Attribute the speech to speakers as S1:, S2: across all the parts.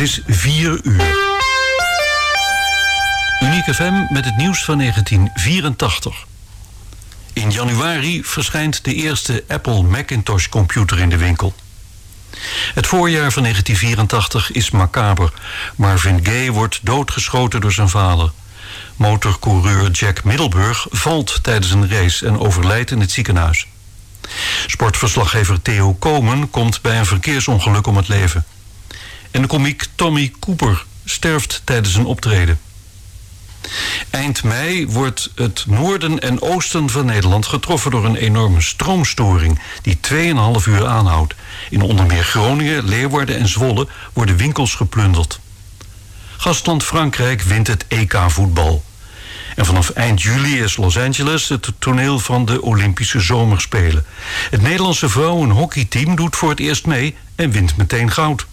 S1: Het is 4 uur. Uniek FM met het nieuws van 1984. In januari verschijnt de eerste Apple Macintosh computer in de winkel. Het voorjaar van 1984 is macaber. Marvin Gaye wordt doodgeschoten door zijn vader. Motorcoureur Jack Middelburg valt tijdens een race en overlijdt in het ziekenhuis. Sportverslaggever Theo Komen komt bij een verkeersongeluk om het leven. En de komiek Tommy Cooper sterft tijdens een optreden. Eind mei wordt het noorden en oosten van Nederland getroffen door een enorme stroomstoring die 2,5 uur aanhoudt. In onder meer Groningen, Leeuwarden en Zwolle worden winkels geplunderd. Gastland Frankrijk wint het EK-voetbal. En vanaf eind juli is Los Angeles het toneel van de Olympische Zomerspelen. Het Nederlandse vrouwenhockeyteam doet voor het eerst mee en wint meteen goud.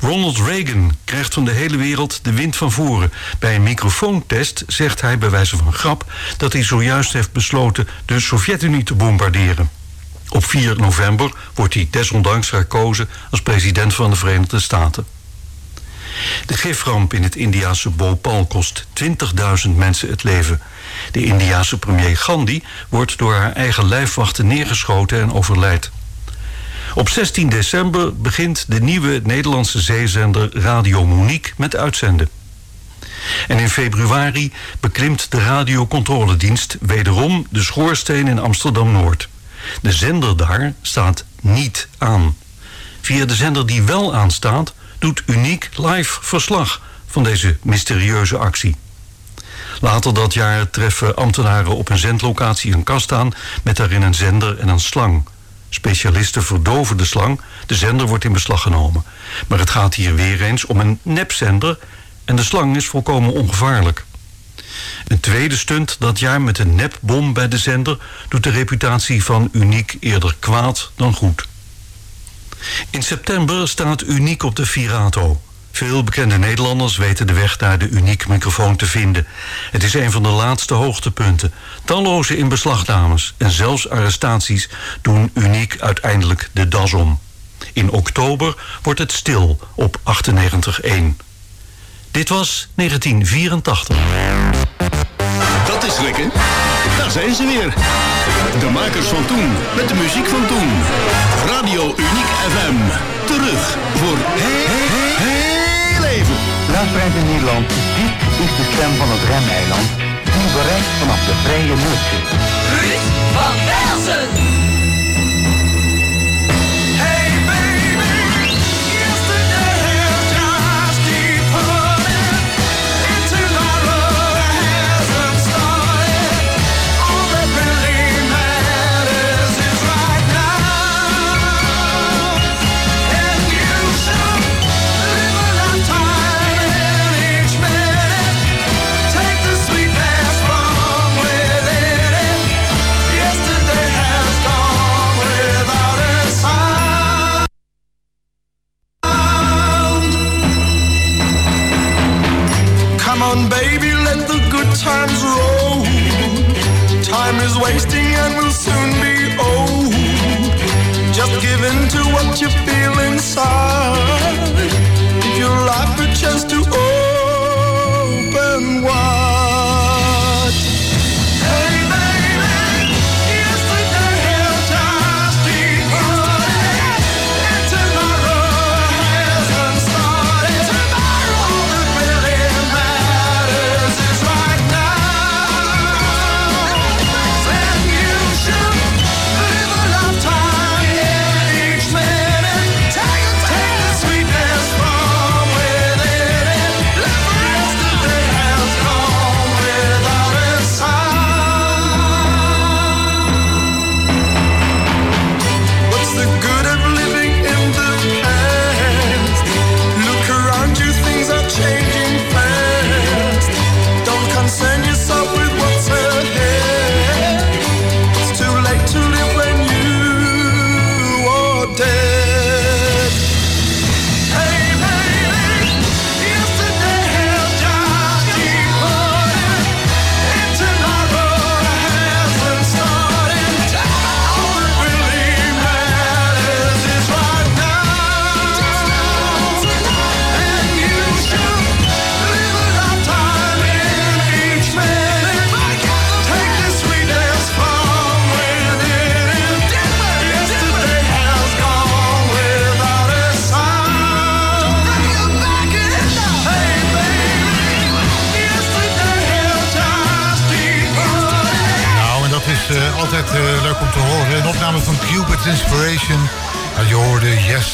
S1: Ronald Reagan krijgt van de hele wereld de wind van voren. Bij een microfoontest zegt hij bij wijze van grap dat hij zojuist heeft besloten de Sovjet-Unie te bombarderen. Op 4 november wordt hij desondanks herkozen als president van de Verenigde Staten. De giframp in het Indiase Bhopal kost 20.000 mensen het leven. De Indiase premier Gandhi wordt door haar eigen lijfwachten neergeschoten en overlijdt. Op 16 december begint de nieuwe Nederlandse zeezender Radio Monique met uitzenden. En in februari beklimt de radiocontroledienst wederom de schoorsteen in Amsterdam-Noord. De zender daar staat niet aan. Via de zender die wel aanstaat, doet Uniek live verslag van deze mysterieuze actie. Later dat jaar treffen ambtenaren op een zendlocatie een kast aan met daarin een zender en een slang. Specialisten verdoven de slang, de zender wordt in beslag genomen. Maar het gaat hier weer eens om een nepzender en de slang is volkomen ongevaarlijk. Een tweede stunt dat jaar met een nepbom bij de zender doet de reputatie van Uniek eerder kwaad dan goed. In september staat Uniek op de Virato. Veel bekende Nederlanders weten de weg naar de uniek microfoon te vinden. Het is een van de laatste hoogtepunten. Talloze inbeslagnames en zelfs arrestaties doen uniek uiteindelijk de das om. In oktober wordt het stil op 98.1. Dit was 1984.
S2: Dat is lekker. Daar zijn ze weer. De makers van toen, met de muziek van toen. Radio Uniek FM. Terug voor even.
S3: Luisteraars in Nederland, dit is de stem van het remeiland. Die bereikt vanaf de vrije noordzee.
S4: Ruud van Velsen.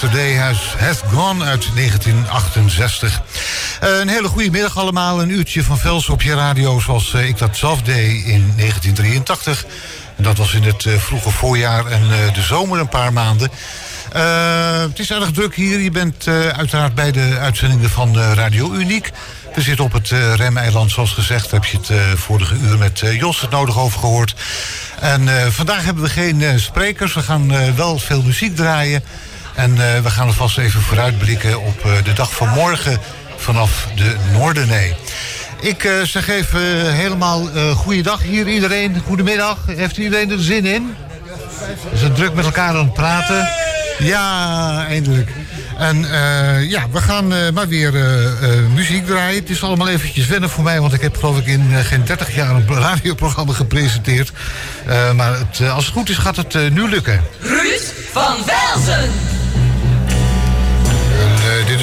S4: Yesterday Has, has Gone
S5: uit 1968. een hele goede middag allemaal. Een uurtje van Vels op je radio zoals ik dat zelf deed in 1983. En dat was in het vroege voorjaar en de zomer een paar maanden. het is erg druk hier. Je bent uiteraard bij de uitzendingen van Radio Uniek. We zitten op het remeiland, zoals gezegd. Heb je het vorige uur met Jos het nodig over gehoord. En vandaag hebben we geen sprekers. We gaan wel veel muziek draaien. En we gaan alvast even vooruitblikken op de dag van morgen vanaf de Noordenee. Ik zeg even helemaal goeiedag hier iedereen. Goedemiddag. Heeft iedereen er zin in? Zijn druk met elkaar aan het praten. Ja, eindelijk. En uh, ja, we gaan uh, maar weer uh, muziek draaien. Het is allemaal eventjes wennen voor mij, want ik heb geloof ik in geen 30 jaar een radioprogramma gepresenteerd. maar het, als het goed is, gaat het nu lukken.
S6: Ruud van Velzen.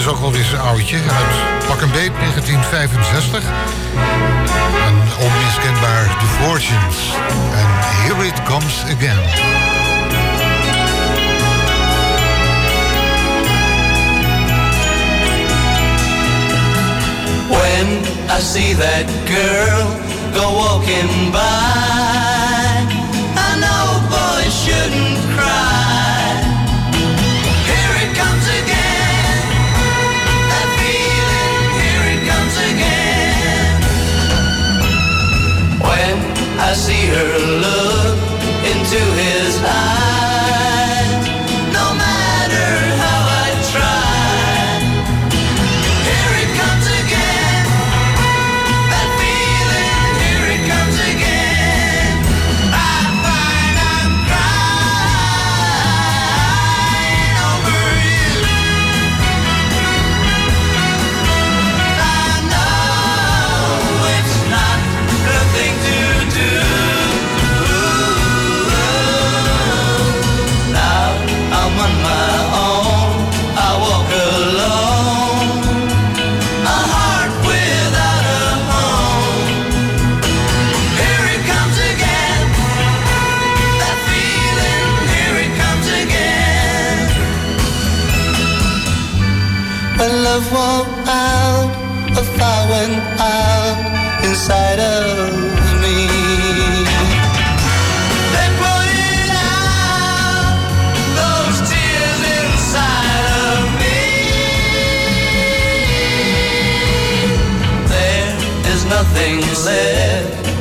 S5: Is ook wel weer een oudje uit Pak een Beet 1965. En onmiskenbaar The Fortunes. En Here It Comes Again.
S7: When I see that girl go walking by, her love.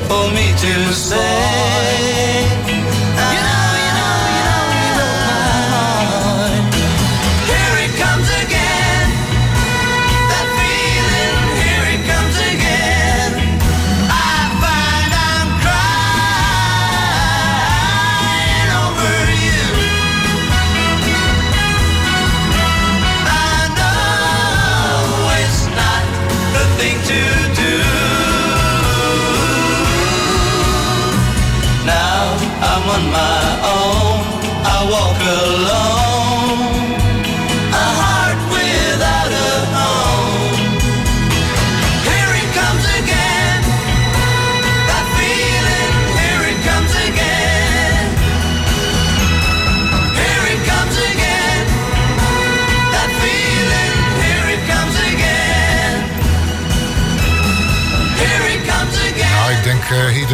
S7: For me to say.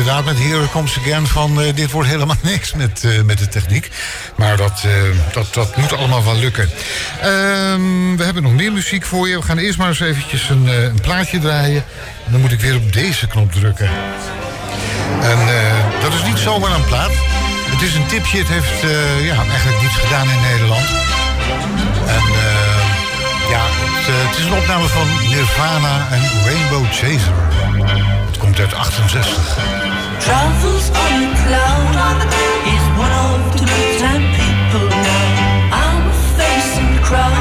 S5: Inderdaad met Here Comes Again van uh, dit wordt helemaal niks met, uh, met de techniek. Maar dat, dat, dat moet allemaal wel lukken. Ehm, we hebben nog meer muziek voor je. We gaan eerst maar eens eventjes een, een plaatje draaien. En dan moet ik weer op deze knop drukken. En dat is niet zomaar een plaat. Het is een tipje. Het heeft ja, eigenlijk niets gedaan in Nederland. En ja, het, het is een opname van Nirvana en Rainbow Chaser. komt uit 68. Travels on a cloud is one of the time people I'm face in the crowd,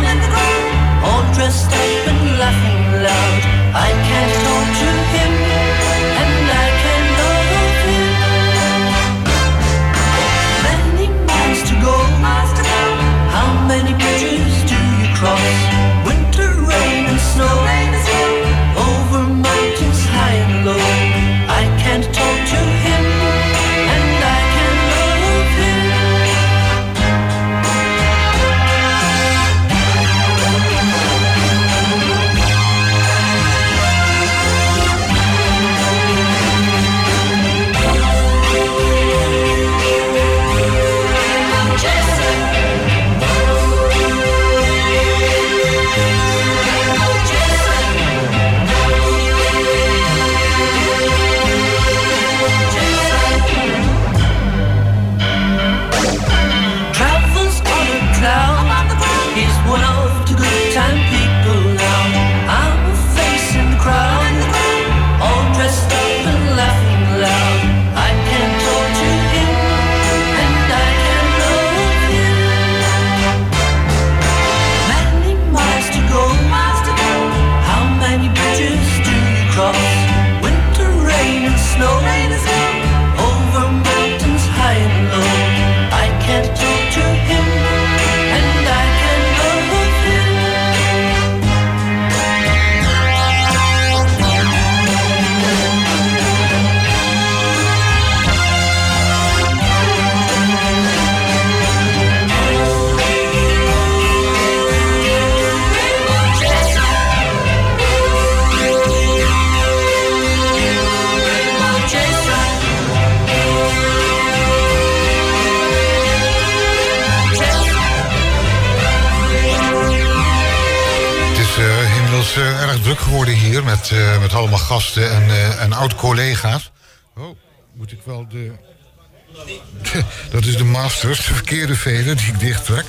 S5: all dressed up and laughing oud-collega's. Oh, moet ik wel de... Dat is de Masters, de verkeerde veder die ik dichttrek.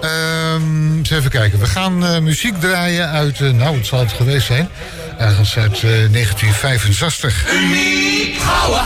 S5: Ehm, eens even kijken. We gaan eh, muziek draaien uit, eh, nou, het zal het geweest zijn, ergens uit eh, 1965. Emma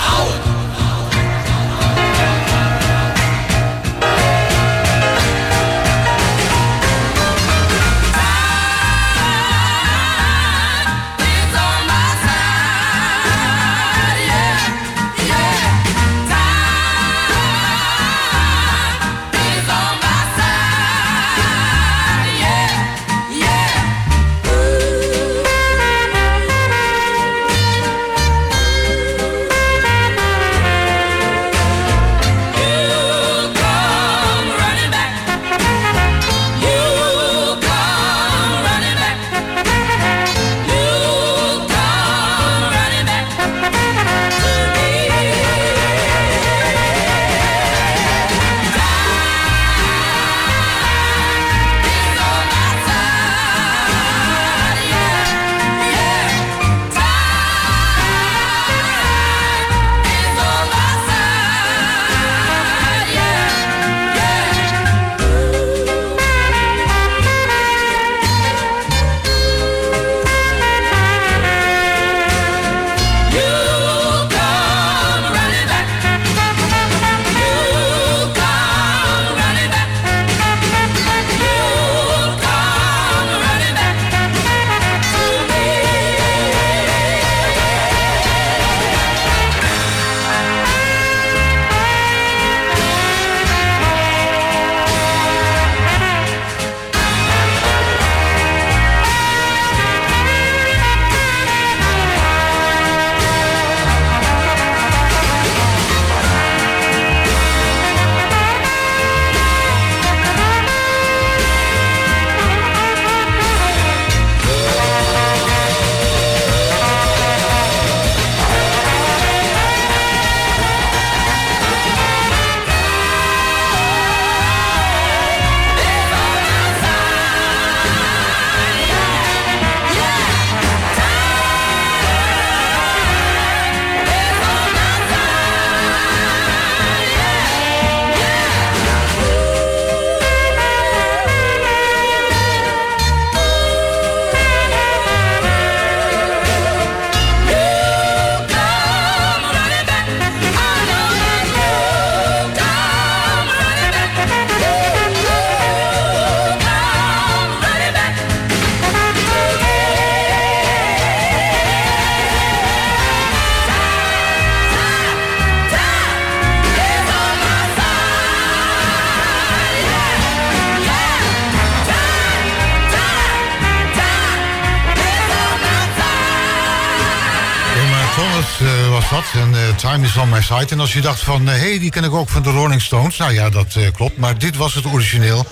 S5: Time is on my side. En als je dacht van, hé, hey, die ken ik ook van de Rolling Stones. Nou ja, dat eh, klopt. Maar dit was het origineel.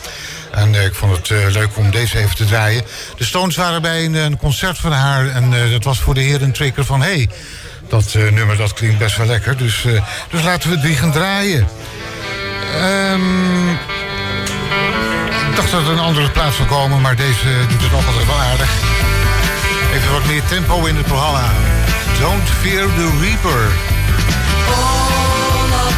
S5: En eh, ik vond het eh, leuk om deze even te draaien. De Stones waren bij een, concert van haar. En eh, dat was voor de heer een trigger van... hé, hey, dat eh, nummer dat klinkt best wel lekker. Dus, eh, dus laten we die gaan draaien. Ehm, ik dacht dat er een andere plaats zou komen. Maar deze doet het ook altijd wel aardig. Even wat meer tempo in het programma. Don't Fear the Reaper.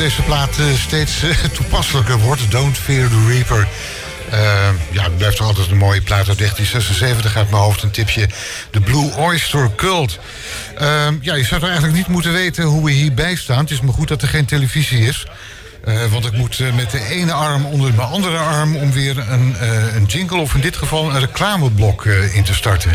S5: deze plaat eh, steeds eh, toepasselijker wordt. Don't Fear the Reaper. Eh, ja, het blijft toch altijd een mooie plaat uit 1976 uit mijn hoofd. Een tipje. De Blue Oyster Cult. Eh, ja, je zou eigenlijk niet moeten weten hoe we hierbij staan. Het is maar goed dat er geen televisie is. Want ik moet met de ene arm onder mijn andere arm... om weer een, een jingle of in dit geval een reclameblok in te starten.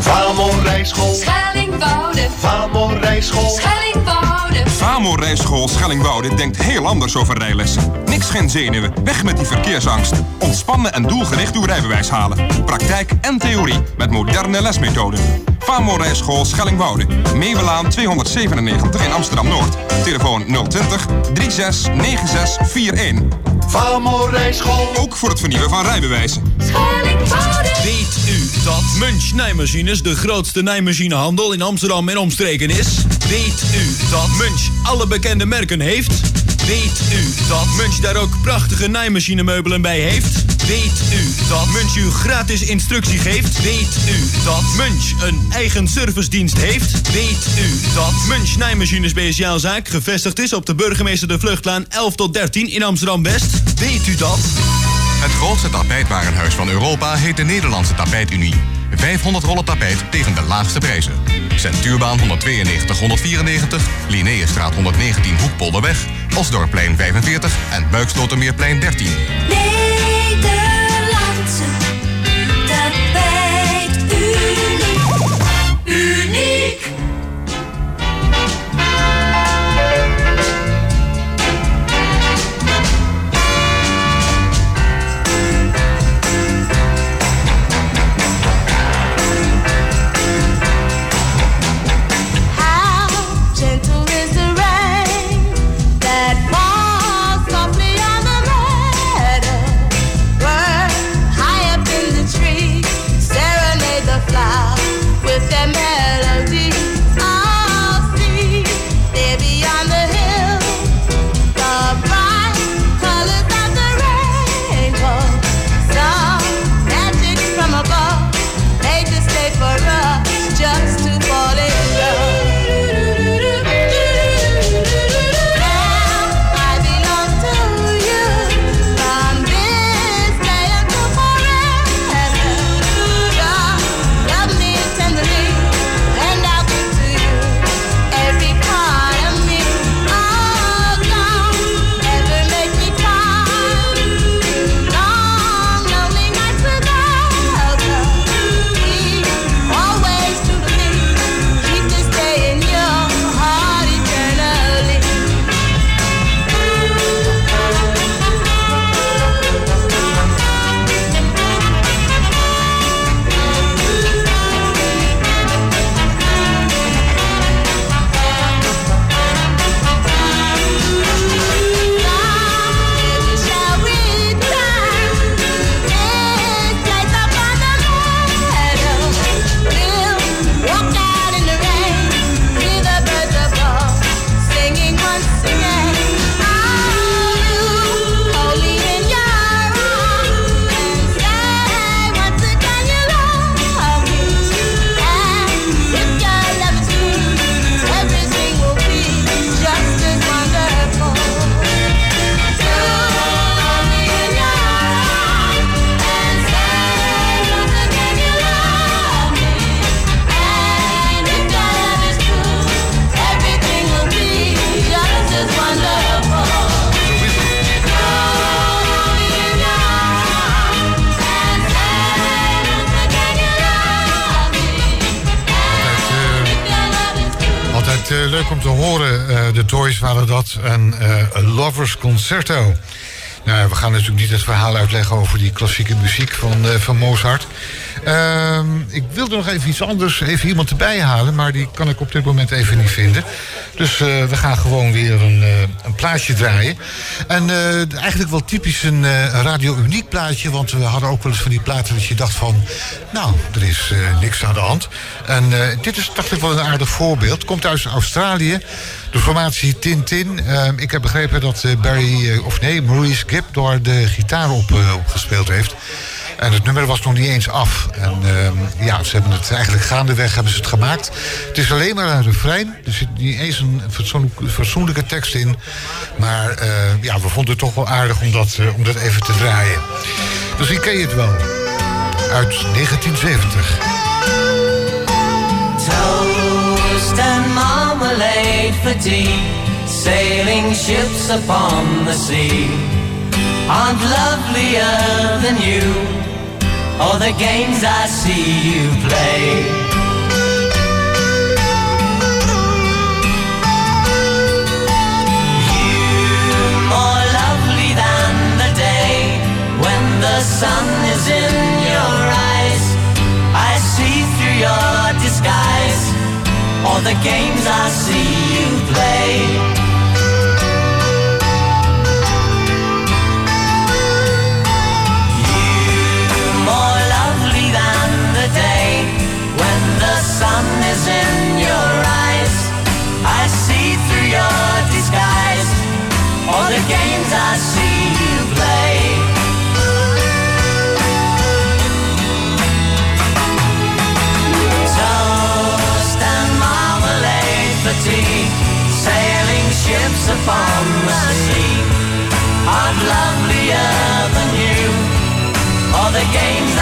S8: Vamon Rijschool,
S6: Schellingwoude,
S8: Vamon Rijschool.
S6: Schellingwoude,
S9: Famo Rijschool Schellingwoude denkt heel anders over rijlessen. Niks geen zenuwen, weg met die verkeersangst. Ontspannen en doelgericht uw rijbewijs halen. Praktijk en theorie met moderne lesmethoden. Famo Rijschool Schellingwoude. Meewelaan 297 in Amsterdam-Noord. Telefoon 020 369641.
S8: Vamon Rijschool,
S9: Ook voor het vernieuwen van rijbewijzen.
S6: Schellingwoude.
S10: Weet u dat Munch Nijmachines de grootste nijmachinehandel in Amsterdam en omstreken is? Weet u dat Munch alle bekende merken heeft? Weet u dat Munch daar ook prachtige nijmachinemeubelen bij heeft? Weet u dat Munch u gratis instructie geeft? Weet u dat Munch een eigen servicedienst heeft? Weet u dat Munch Nijmachines Speciaalzaak gevestigd is op de burgemeester de Vluchtlaan 11 tot 13 in Amsterdam-West? Weet u dat?
S11: Het grootste tapijtwarenhuis van Europa heet de Nederlandse Tapijtunie. 500 rollen tapijt tegen de laagste prijzen. Centuurbaan 192 194, Linnaeusstraat 119 Hoekpolderweg, Osdorpplein 45 en Buikslotermeerplein 13.
S6: Nederlandse.
S5: Dat. En eh, Lovers Concerto. Nou we gaan natuurlijk niet het verhaal uitleggen over die klassieke muziek van, eh, van Mozart. Ehm, ik wilde nog even iets anders, even iemand erbij halen, maar die kan ik op dit moment even niet vinden. Dus eh, we gaan gewoon weer een, eh, een plaatje draaien. En eh, eigenlijk wel typisch een eh, radio-uniek plaatje, want we hadden ook wel eens van die platen dat je dacht van, nou, er is niks aan de hand. En dit is, dacht ik, wel een aardig voorbeeld. Komt uit Australië. De formatie Tintin. Uh, ik heb begrepen dat Barry, of nee, Maurice Gibb door de gitaar op, eh, opgespeeld heeft. En het nummer was nog niet eens af. En ehm, ja, ze hebben het eigenlijk gaandeweg hebben ze het gemaakt. Het is alleen maar een refrein. Er zit niet eens een fatsoenlijke, tekst in. Maar eh, ja, we vonden het toch wel aardig om dat, eh, om dat even te draaien. Misschien ken je het wel. Uit 1970.
S12: Toast and marmalade for tea, sailing ships upon the sea aren't lovelier than you, or the games I see you play. You more lovely than the day when the sun is in your eyes. I see through your disguise all the games I see you play. Lovelier than you, all the games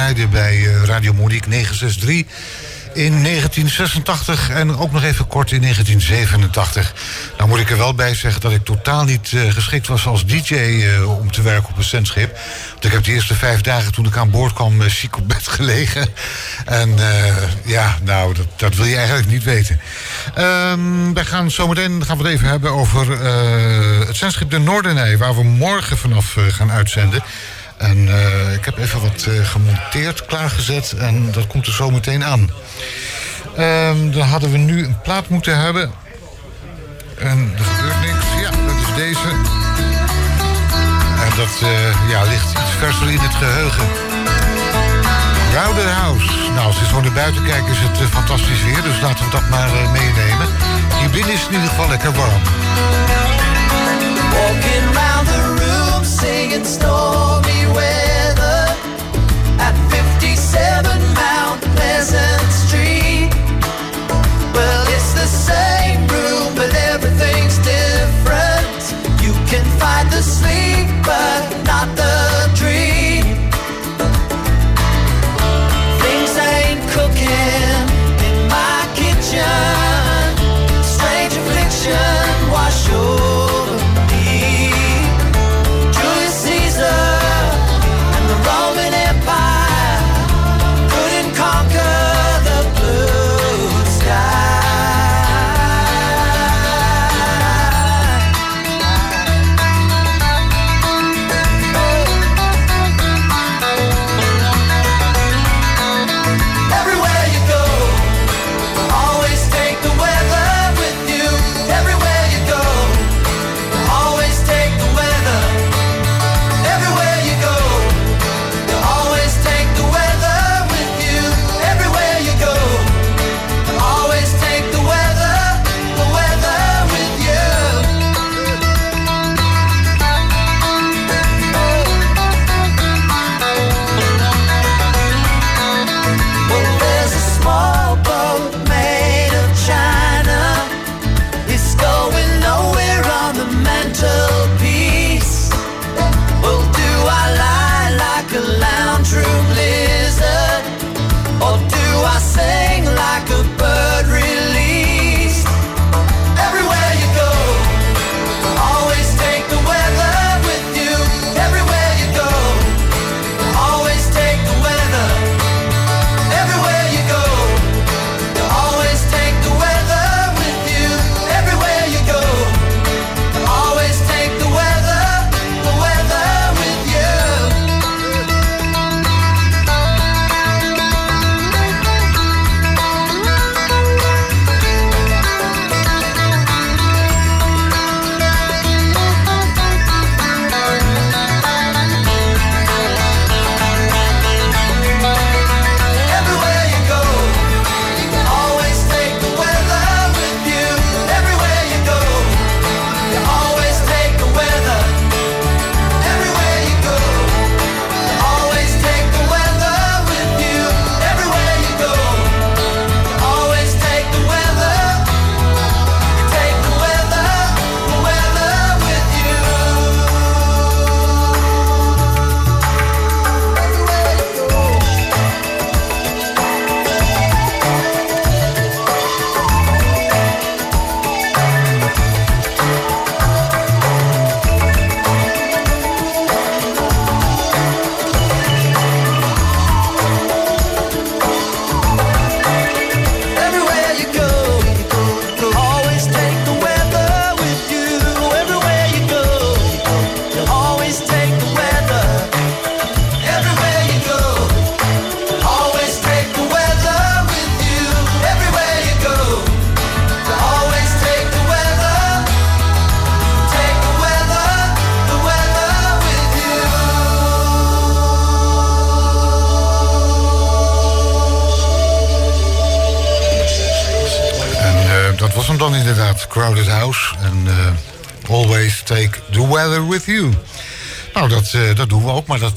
S5: draaide bij eh, Radio Monique 963 in 1986 en ook nog even kort in 1987. Nou moet ik er wel bij zeggen dat ik totaal niet eh, geschikt was als DJ eh, om te werken op een centschip. Want ik heb de eerste vijf dagen toen ik aan boord kwam ziek op bed gelegen. En ja, nou, dat, dat wil je eigenlijk niet weten. Ehm, wij gaan zometeen gaan we het even hebben over het centschip de Noordenij, waar we morgen vanaf gaan uitzenden. En eh, ik heb even wat eh, gemonteerd, klaargezet en dat komt er zo meteen aan. Ehm, dan hadden we nu een plaat moeten hebben. En er gebeurt niks. Ja, dat is deze. En dat eh, ja, ligt iets verser in het geheugen. House. Nou, als je zo naar buiten kijkt is het fantastisch weer. Dus laten we dat maar meenemen. Hier binnen is het in ieder geval lekker warm.
S7: Walking singing stormy weather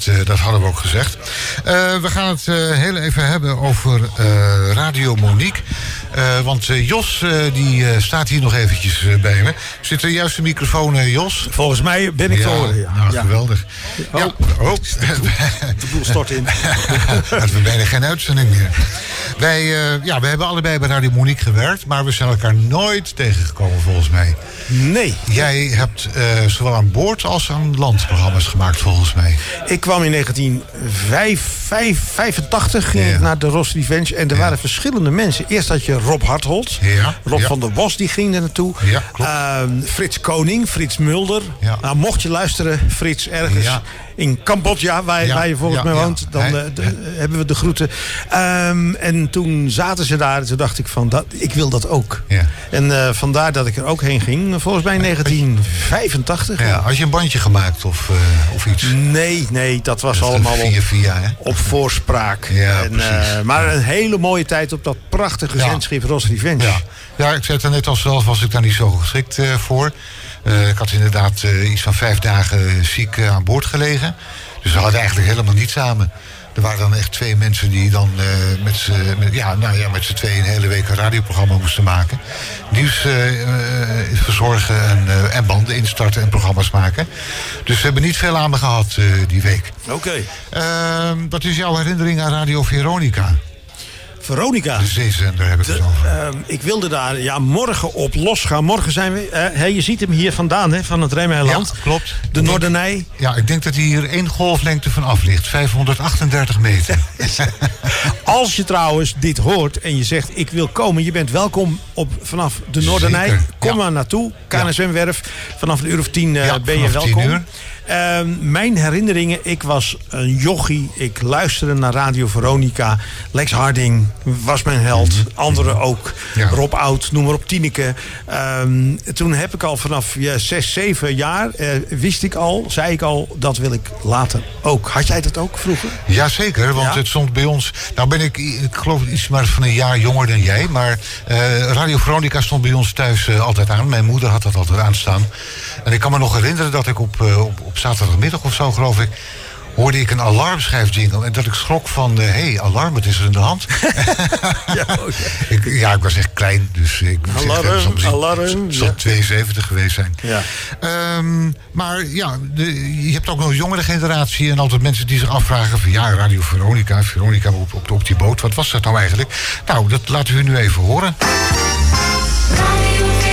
S5: dat, eh, dat hadden we ook gezegd. Eh, we gaan het eh, heel even hebben over Radio Monique. Want Jos, die staat hier nog eventjes bij me. Zit er juist de microfoon, Jos?
S13: Volgens mij ben ik te horen, ja.
S5: Nou,
S13: Ja.
S5: geweldig.
S13: Oh.
S5: Ja, oh.
S13: De boel stort in.
S5: Hadden we bijna geen uitzending meer. Wij, eh, ja, we hebben allebei bij Radio Monique gewerkt, maar we zijn elkaar nooit tegengekomen volgens mij.
S13: Nee.
S5: Jij hebt eh, zowel aan boord als aan land programma's gemaakt volgens mij.
S13: Ik kwam in 1985 ging ik naar de Ross Revenge. En er waren verschillende mensen. Eerst had je Rob Harthold.
S5: Ja,
S13: Rob van der Bos die ging er naartoe. Ehm, Frits Koning, Frits Mulder. Nou, mocht je luisteren, Frits, ergens. In Cambodja, waar,
S5: Ja,
S13: waar je volgens
S5: ja,
S13: mij woont, dan eh, de- hebben we de groeten. Ehm, en toen zaten ze daar en toen dacht ik van, dat, ik wil dat ook. En eh, vandaar dat ik er ook heen ging. Volgens mij in 1985.
S5: Ja, had je een bandje gemaakt of, eh, of iets?
S13: Nee, nee, dat was
S5: Dat
S13: allemaal
S5: via via, hè?
S13: op voorspraak.
S5: Ja,
S13: en, eh, maar een hele mooie tijd op dat prachtige zendschip Ross Revenge.
S5: Ja. ja, ik zei het er net al zelf, was ik daar niet zo geschikt eh, voor. Eh, ik had inderdaad eh, iets van vijf dagen ziek eh, aan boord gelegen. Dus we hadden eigenlijk helemaal niet samen. Er waren dan echt twee mensen die dan met z'n ja, nou ja, met z'n tweeën een hele week een radioprogramma moesten maken. Nieuws verzorgen en, en banden instarten en programma's maken. Dus we hebben niet veel aan me gehad eh, die week.
S13: Oké.
S5: Wat is jouw herinnering aan Radio Veronica?
S13: Veronica.
S5: De zeezender heb ik het over.
S13: Ehm, ik wilde daar ja, morgen op losgaan. Morgen zijn we. hè, je ziet hem hier vandaan, hè, van het Remeiland.
S5: Ja, klopt.
S13: De Noordernij.
S5: Ja, ik denk dat hij hier één golflengte van af ligt. 538 meter.
S13: Als je trouwens dit hoort en je zegt ik wil komen, je bent welkom op, vanaf de Noordernij.
S5: Zeker,
S13: Kom maar naartoe. KNSM-werf. Vanaf een uur of tien eh, ben je welkom.
S5: uur.
S13: Ehm, mijn herinneringen, ik was een jochie. Ik luisterde naar Radio Veronica. Lex Harding was mijn held. Anderen ook.
S5: Mhm. Ja.
S13: Rob Oud, noem maar op, Tineke. Ehm, toen heb ik al vanaf ja, zes, zeven jaar, eh, wist ik al, zei ik al, dat wil ik later ook. Had jij dat ook vroeger?
S5: Jazeker, want
S13: Ja?
S5: het stond bij ons... Nou ben ik, ik geloof iets maar van een jaar jonger dan jij. Maar eh, Radio Veronica stond bij ons thuis eh, altijd aan. Mijn moeder had dat altijd aanstaan. En ik kan me nog herinneren dat ik op, op, op zaterdagmiddag of zo, geloof ik... hoorde ik een alarmschijfjingle. En dat ik schrok van, hé, hey, alarm, wat is er in de hand? ik, ja, ik was echt klein, dus ik moet
S13: Alarm,
S5: zeggen, soms
S13: alarm,
S5: zal
S13: ja.
S5: 72 geweest zijn.
S13: Ja.
S5: Ehm, maar ja, de, je hebt ook nog een jongere generatie en altijd mensen die zich afvragen van ja, Radio Veronica, Veronica op, op, op die boot, wat was dat nou eigenlijk? Nou, dat laten we nu even horen.
S6: Radio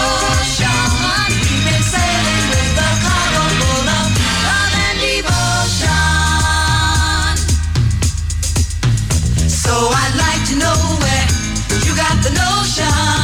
S6: got the notion.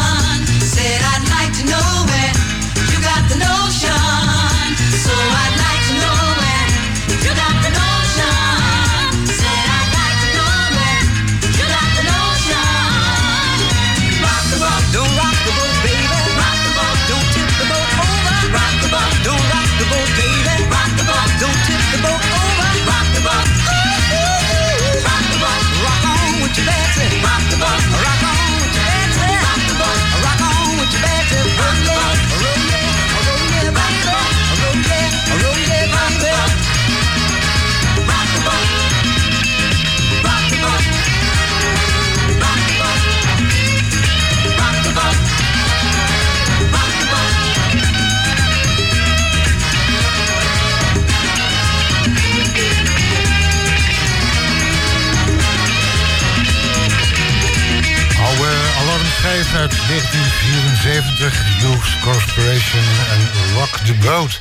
S14: 1974. Hughes Corporation en Rock the Boat.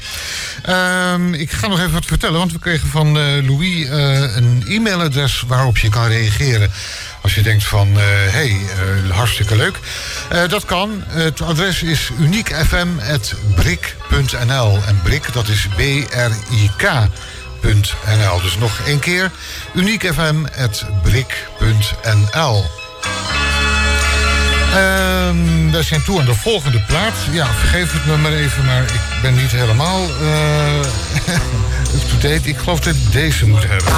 S14: Ehm, ik ga nog even wat vertellen, want we kregen van eh, Louis eh, een e-mailadres waarop je kan reageren. Als je denkt van, hé, hey, eh, hartstikke leuk. Dat kan. Het adres is uniekfm.brik.nl. En Brik, dat is B-R-I-K.nl. Dus nog één keer. uniekfm.brik.nl. Ehm wij zijn toe aan de volgende plaat. Ja, vergeef het me maar even, maar ik ben niet helemaal eh up-to-date. Ik geloof dat ik deze moet hebben.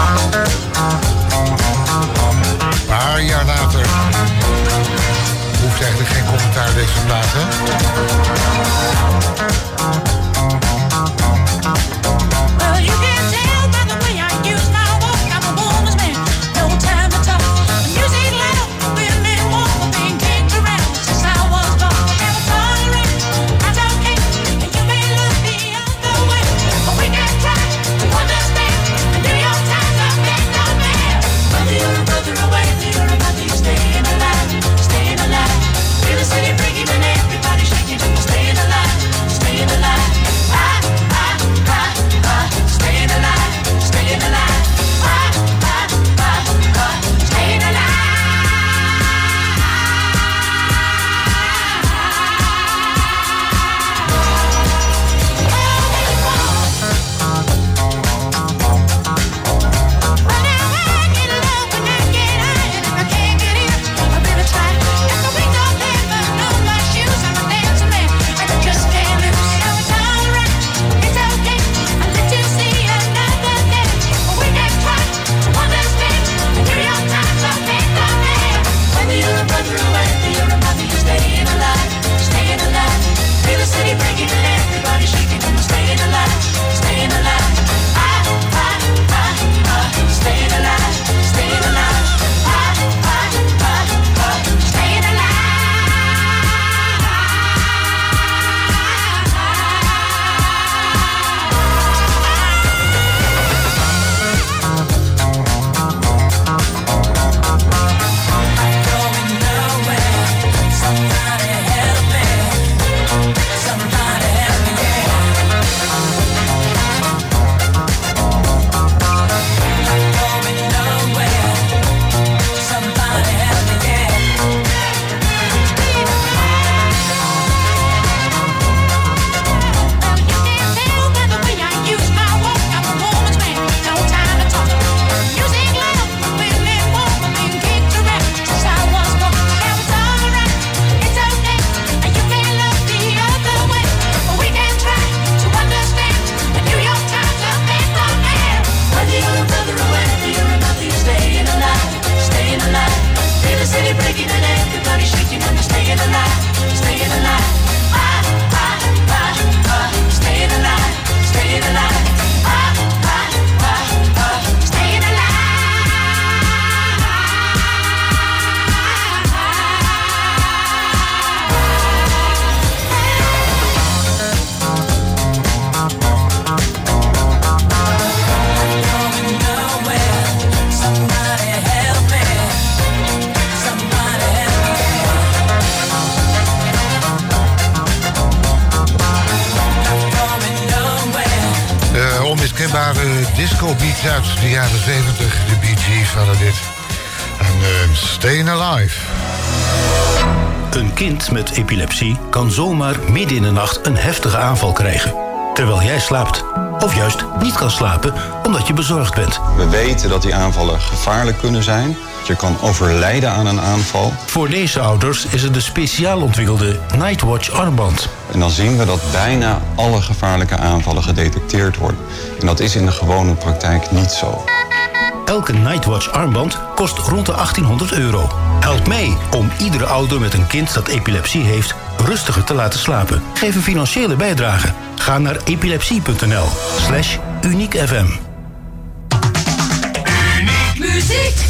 S14: Een paar jaar later. Hoeft eigenlijk geen commentaar deze plaat, hè? Disco beats uit de jaren 70. De Bee Gees hadden dit. En eh, Staying Alive.
S15: Een kind met epilepsie kan zomaar midden in de nacht een heftige aanval krijgen. Terwijl jij slaapt. Of juist niet kan slapen omdat je bezorgd bent.
S16: We weten dat die aanvallen gevaarlijk kunnen zijn. Je kan overlijden aan een aanval.
S15: Voor deze ouders is er de speciaal ontwikkelde Nightwatch armband.
S16: En dan zien we dat bijna alle gevaarlijke aanvallen gedetecteerd worden. En dat is in de gewone praktijk niet zo.
S15: Elke Nightwatch armband kost rond de 1800 euro. Help mee om iedere ouder met een kind dat epilepsie heeft rustiger te laten slapen. Geef een financiële bijdrage. Ga naar epilepsie.nl slash uniekfm.
S17: Muziek.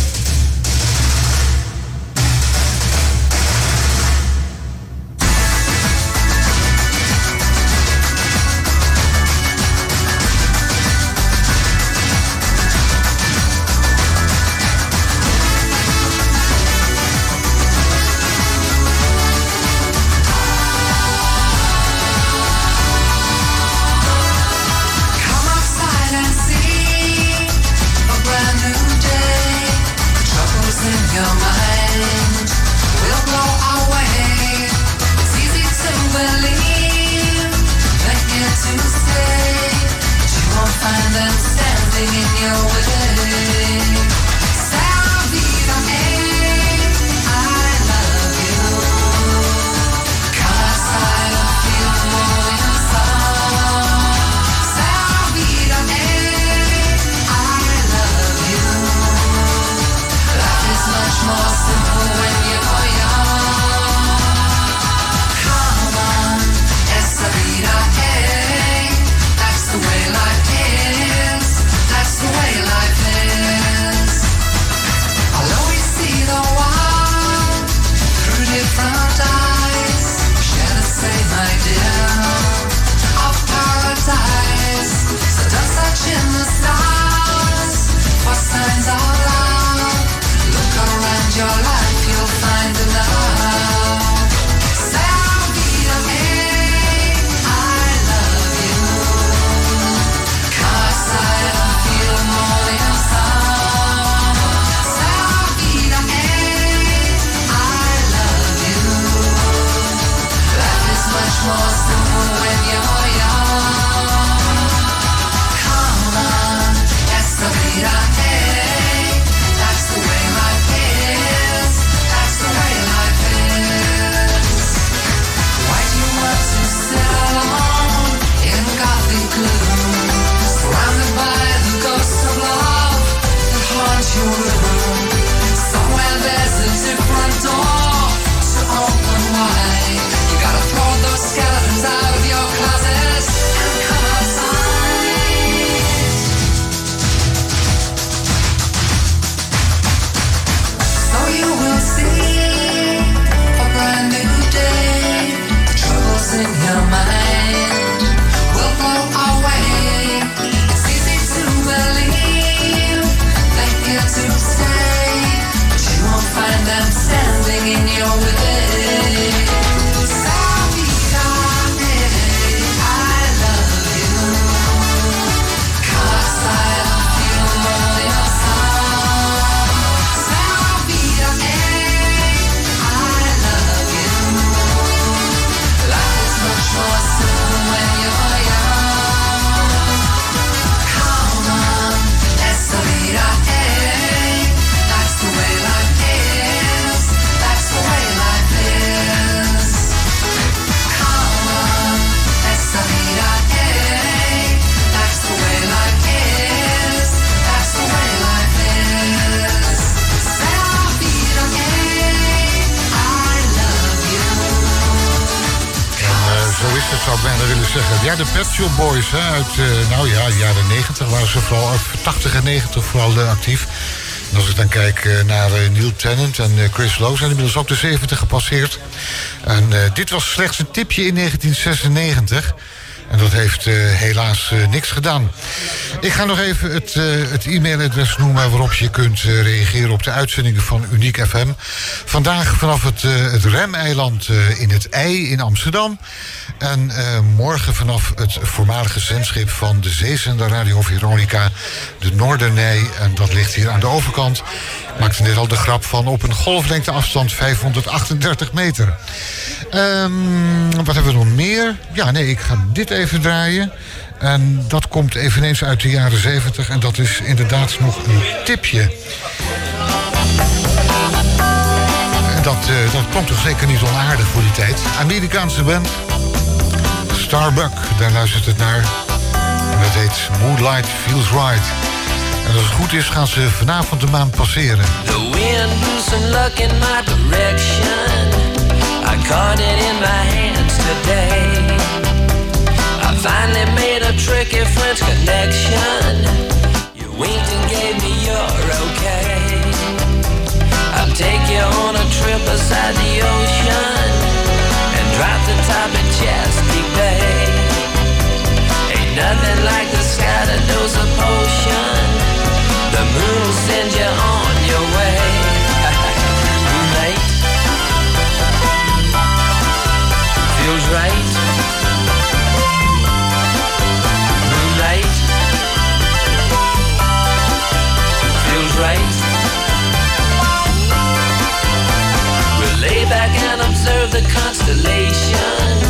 S5: Boys hè, uit eh, nou ja, de jaren 90 waren ze vooral, of 80 en 90 vooral eh, actief. Als ik dan kijk eh, naar Neil Tennant en Chris Lowe... zijn inmiddels ook de 70 gepasseerd. En dit was slechts een tipje in 1996... En dat heeft eh, helaas eh, niks gedaan. Ik ga nog even het, eh, het e-mailadres noemen waarop je kunt reageren op de uitzendingen van Uniek FM. Vandaag vanaf het, het Remeiland in het IJ in Amsterdam. En morgen vanaf het voormalige zendschip van de zeezender Radio Veronica, de Noordernij. En dat ligt hier aan de overkant. Maakte net al de grap van op een golflengte afstand 538 meter. Ehm, wat hebben we nog meer? Ja, nee, ik ga dit even draaien. En dat komt eveneens uit de jaren 70. En dat is inderdaad nog een tipje. En dat, eh, dat komt toch zeker niet onaardig voor die tijd. Amerikaanse band. Starbuck, daar luistert het naar. En dat heet Moonlight Feels Right. En als het goed is, gaan ze vanavond de maan passeren.
S12: The wind some luck in my direction. I caught it in my hands today. I finally made a tricky French connection. You winked and gave me your okay. I'll take you on a trip beside the ocean and drop the top at Chesapeake Bay. Ain't nothing like the sky that knows a potion. The moon you on your way. Feels right. Moonlight feels right. We'll lay back and observe the constellations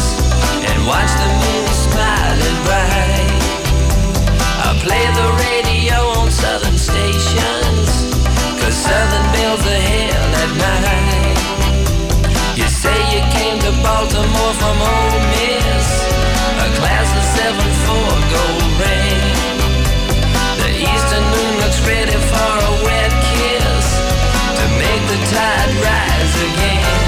S12: play the radio on southern stations. Cause southern bells are hell at night. You say you came to Baltimore from Ole Miss, a class of 7-4 gold ring. The eastern moon looks ready for a wet kiss
S5: to make the tide rise again.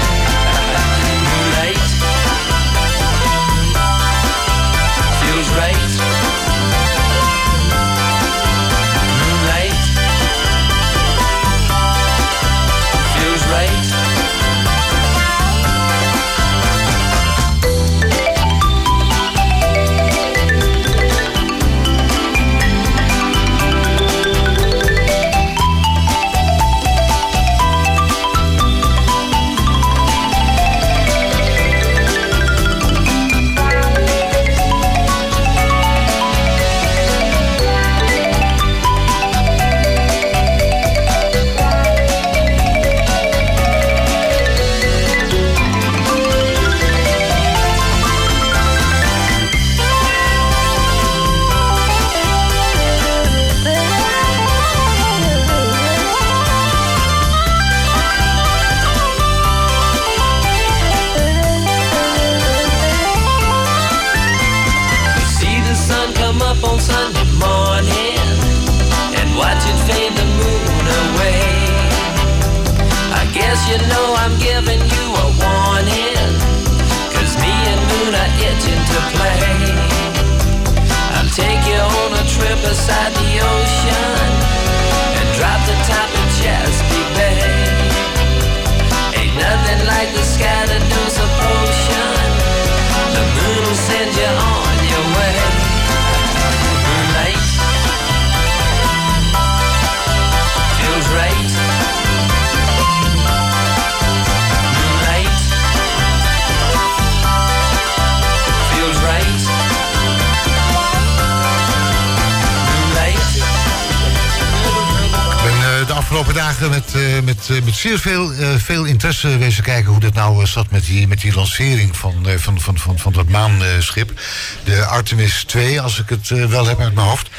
S5: Met, eh, met zeer veel, eh, veel interesse wezen kijken hoe dat nou eh, zat met die, met die lancering van, van, van, van, van dat maanschip. De Artemis 2, als ik het wel heb uit mijn hoofd.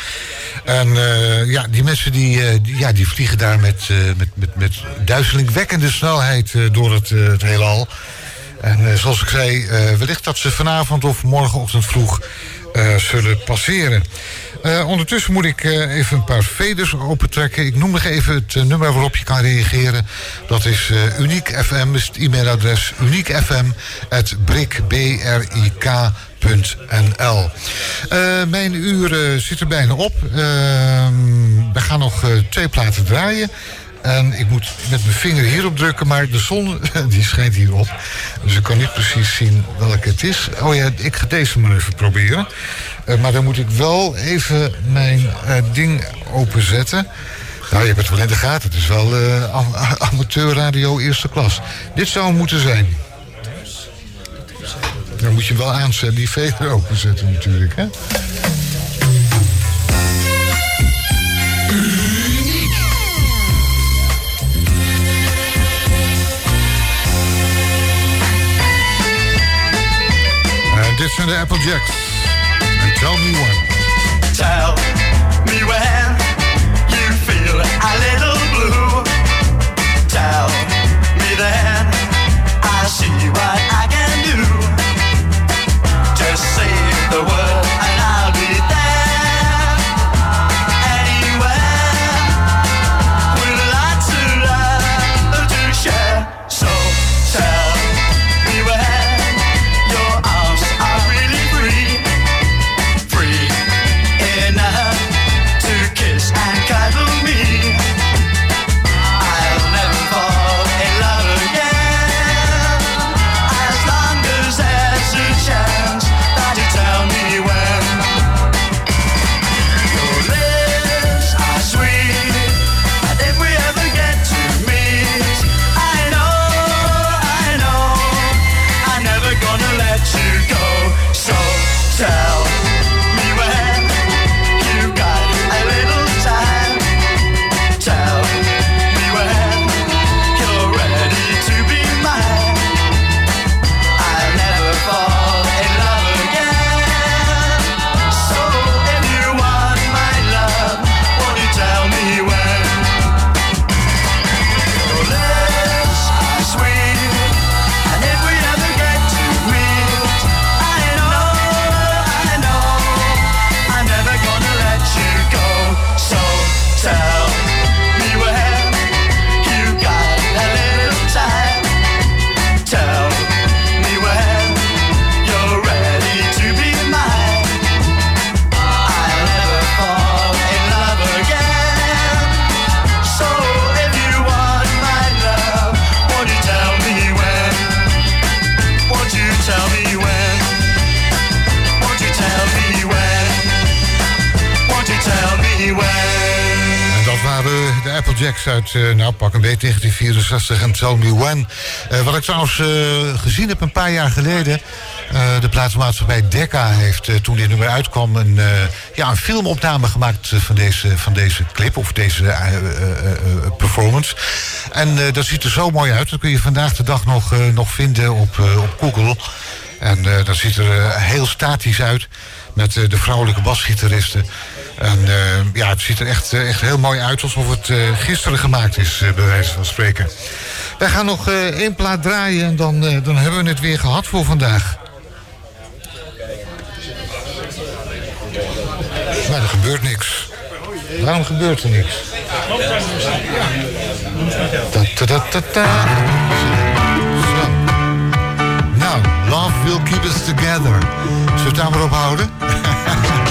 S5: En ja, die mensen die, ja, die vliegen daar met, eh, met, met, met duizelingwekkende snelheid door het, het heelal. En zoals ik zei, wellicht dat ze vanavond of morgenochtend vroeg eh, zullen passeren. Eh, ondertussen moet ik eh, even een paar veders opentrekken. Ik noem nog even het nummer waarop je kan reageren. Dat is Uniek FM, is het e-mailadres uniekfm.brik.nl. Eh mijn uur zit er bijna op. Ehm, we gaan nog twee platen draaien. En ik moet met mijn vinger hierop drukken, maar de zon die schijnt hierop. Dus ik kan niet precies zien welke het is. Oh ja, ik ga deze maar even proberen. Eh, maar dan moet ik wel even mijn eh, ding openzetten. Nou, je hebt het wel in de gaten. Het is wel am- amateurradio eerste klas. Dit zou moeten zijn. Dan moet je wel aanzetten, die veter openzetten natuurlijk, hè? Dit zijn de Applejacks. En Tell Me When.
S7: Tell me when you feel a little
S5: eh, nou pak een beetje 1964 en Tell Me When. Eh, wat ik trouwens eh, gezien heb een paar jaar geleden. de plaatsmaatschappij Decca heeft toen dit nummer uitkwam een, ja, een filmopname gemaakt van, deze, van deze clip of deze performance. En dat ziet er zo mooi uit. Dat kun je vandaag de dag nog, nog vinden op, op Google. En dat ziet er heel statisch uit met de vrouwelijke basgitaristen. En eh, ja, het ziet er echt, eh, echt heel mooi uit alsof het eh, gisteren gemaakt is, eh, bij wijze van spreken. Wij gaan nog één plaat draaien en dan, dan hebben we het weer gehad voor vandaag. Maar er gebeurt niks. Waarom gebeurt er niks? Ta. Nou, love will keep us together. Zullen we het daar maar op houden?